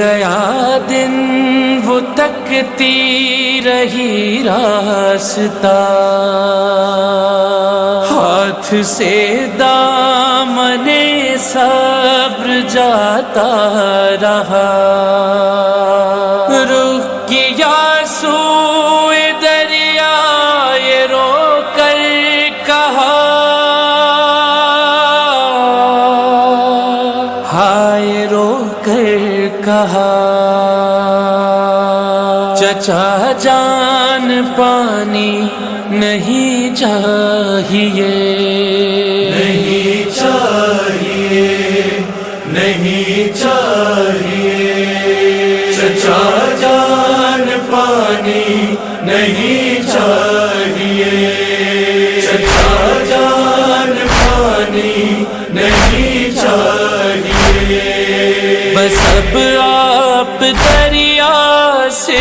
گیا دن وہ تکتی رہی راستہ۔ ہاتھ سے دامن صبر جاتا رہا۔ رخ کیا سو چچا جان پانی نہیں چاہیے۔ نہیں چاہیے نہیں چاہیے۔ چچا جان پانی نہیں چاہیے۔ چچا جان پانی نہیں چاہیے۔ بس اب آپ دریا سے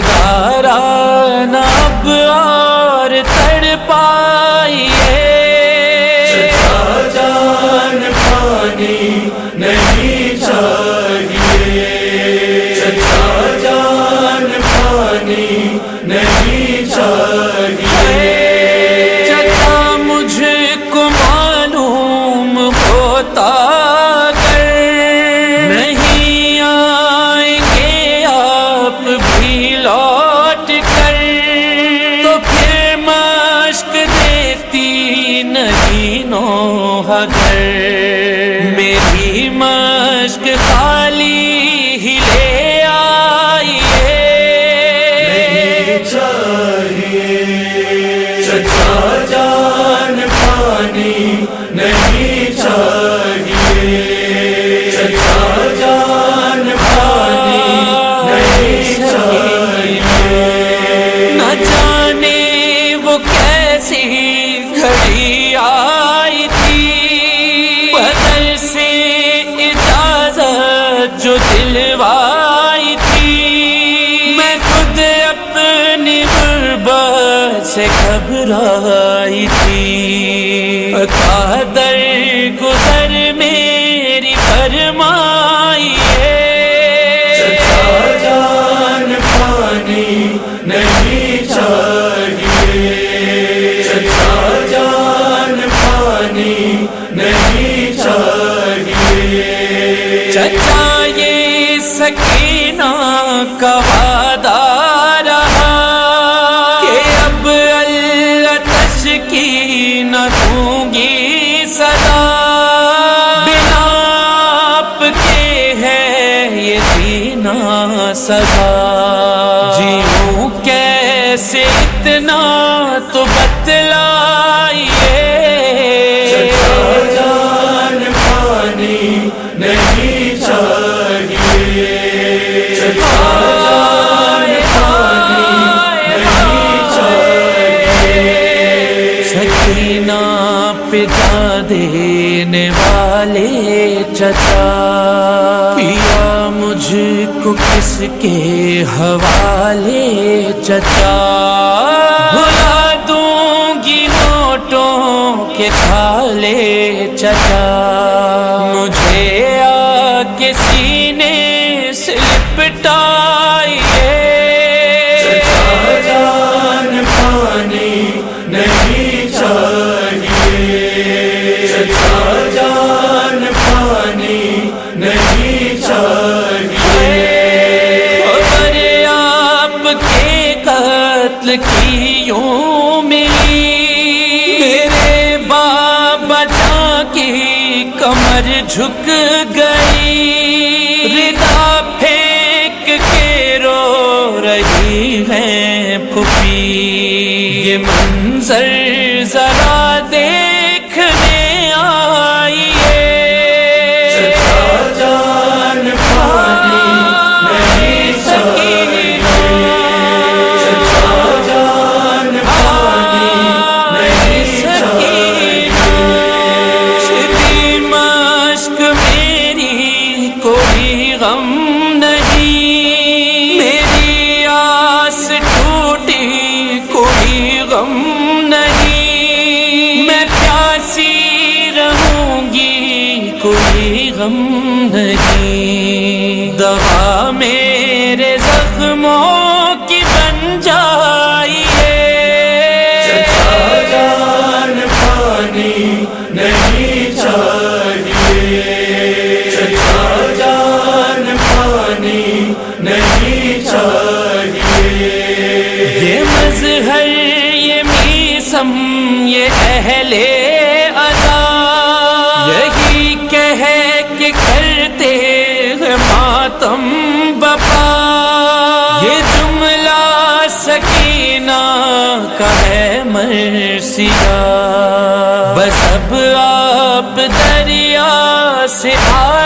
سرزمین مشق خالی ہی لے آئیے۔ نہیں چاہیے۔ چچا جان پانی نہیں چاہیے۔ چچا در گزر میں سے اتنا تو بتلا۔ کس کے حوالے چچا۔ بلا دوں گی نوٹوں کے تھالے چچا۔ مجھے آ کے سینے سے قتل کی ملی میرے بابا جا کی کمر جھک گئی۔ ردا پھینک کے رو رہی ہے پھپھی یہ منظر نہیں میں پیاسی رہوں گی کوئی غم نہیں۔ دوا میرے زخموں کی بن جائیے۔ جان پانی نہیں چاہیے۔ جان پانی نہیں چاہیے۔ یہ مزہ یہ اہل ادا یہی کہہ کے کرتے ماتم بپا۔ یہ جملہ سکینہ کا ہے مرثیہ۔ بس اب آپ دریا سے آ